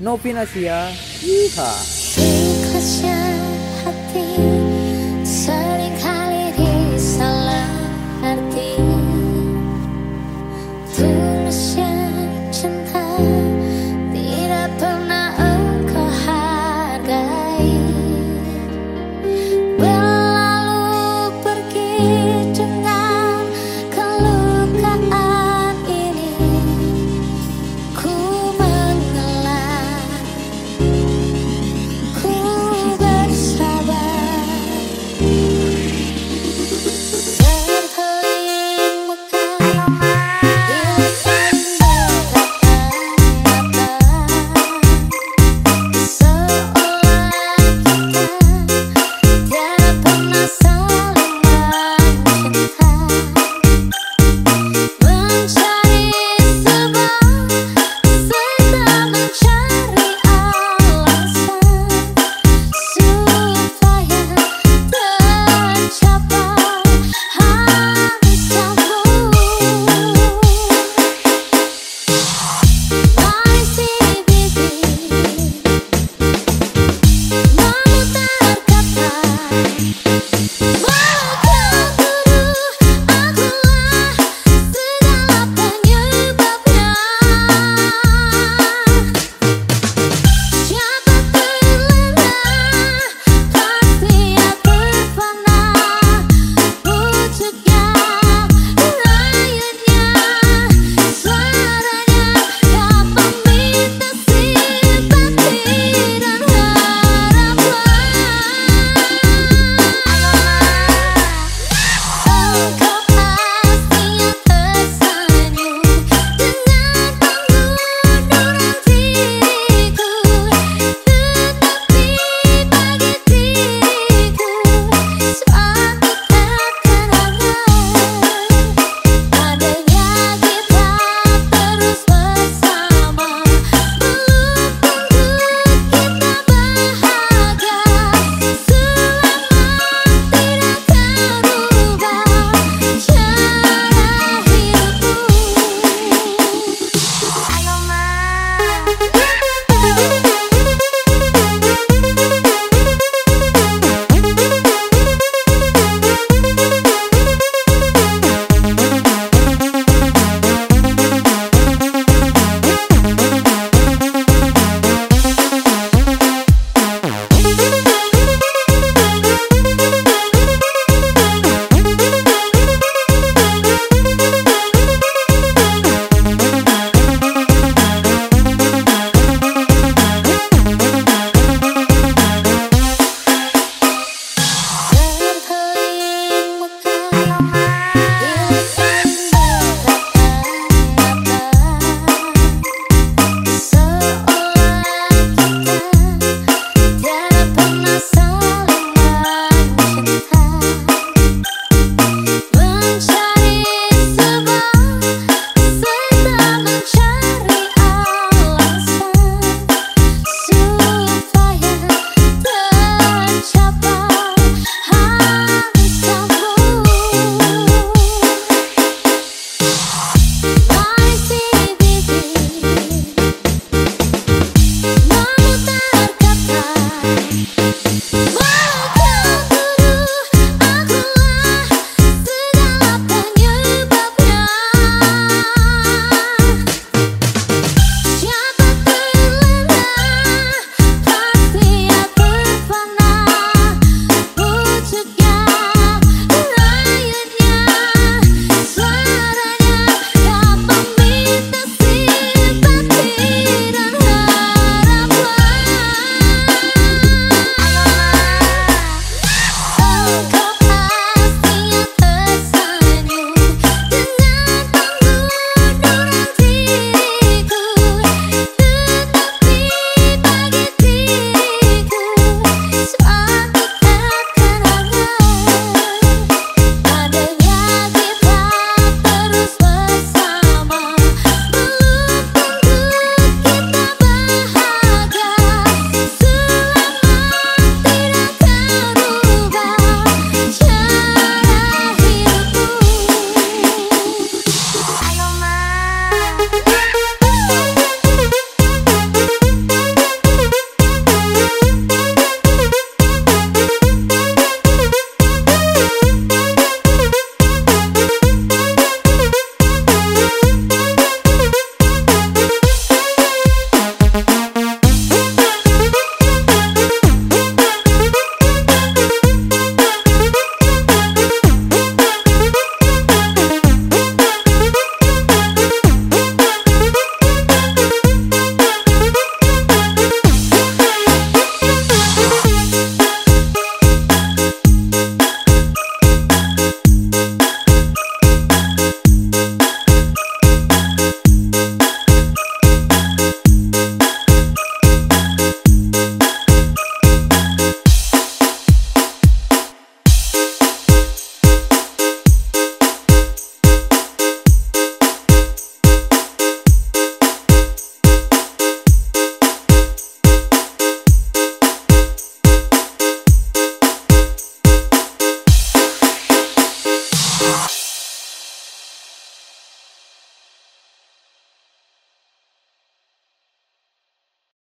Novinasia. Yeehaw.